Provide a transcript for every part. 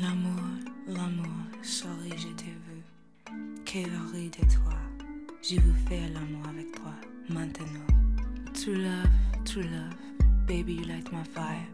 L'amour, l'amour, sorry, je t'ai vu. Quelle horreur de toi. Je veux faire l'amour avec toi, maintenant. True love, true love, baby, you light my fire.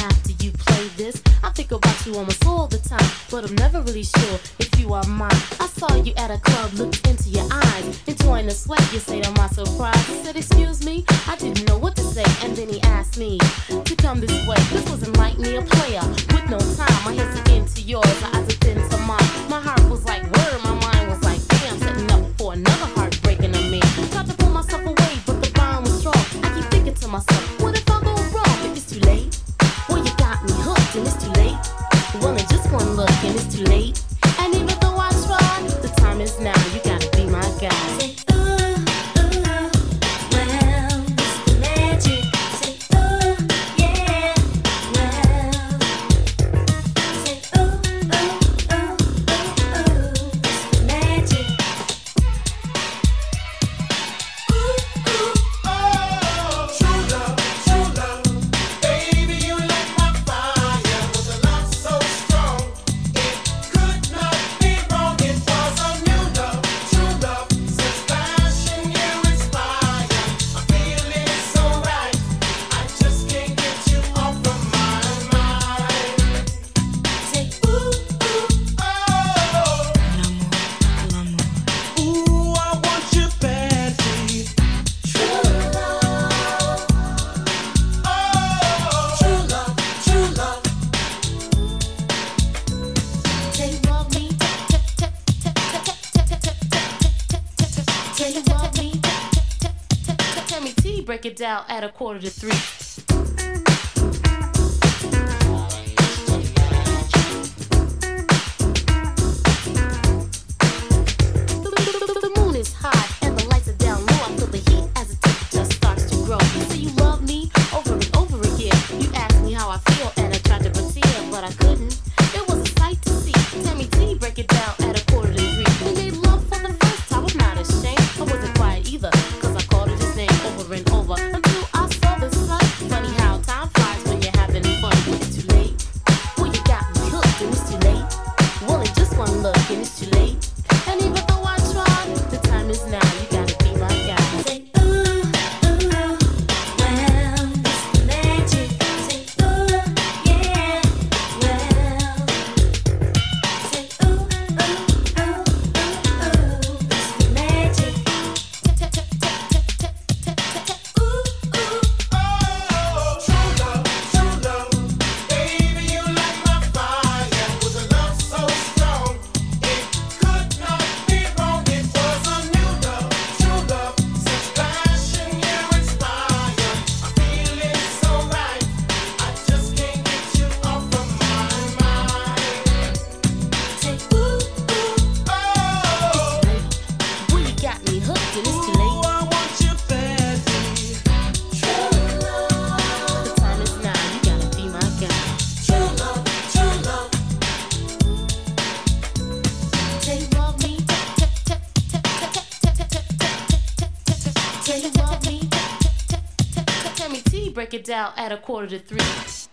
you almost all the time, but I'm never really sure if you are mine. I saw you at a club, looked into your eyes, enjoying the sweat. You say to my surprise, I said, "Excuse me, I didn't." break it down at a quarter to three. it's too late. break it down at a quarter to three.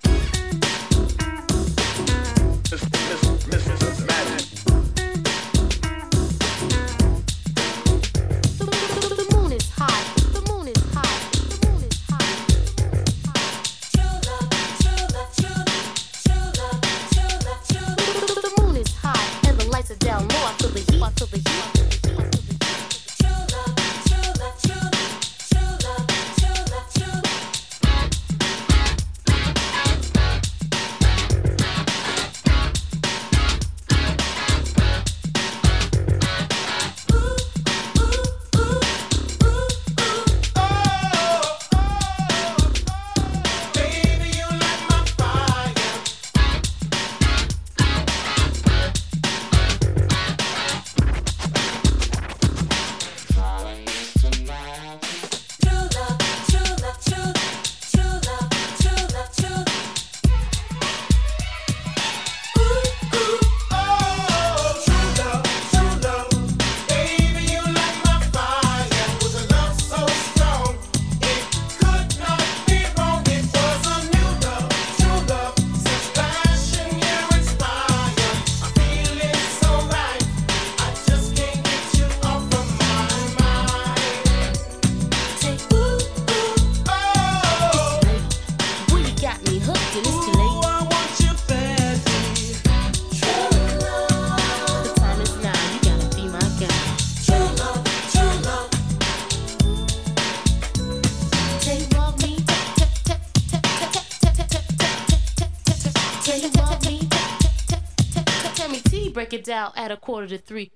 Break it down at a quarter to three.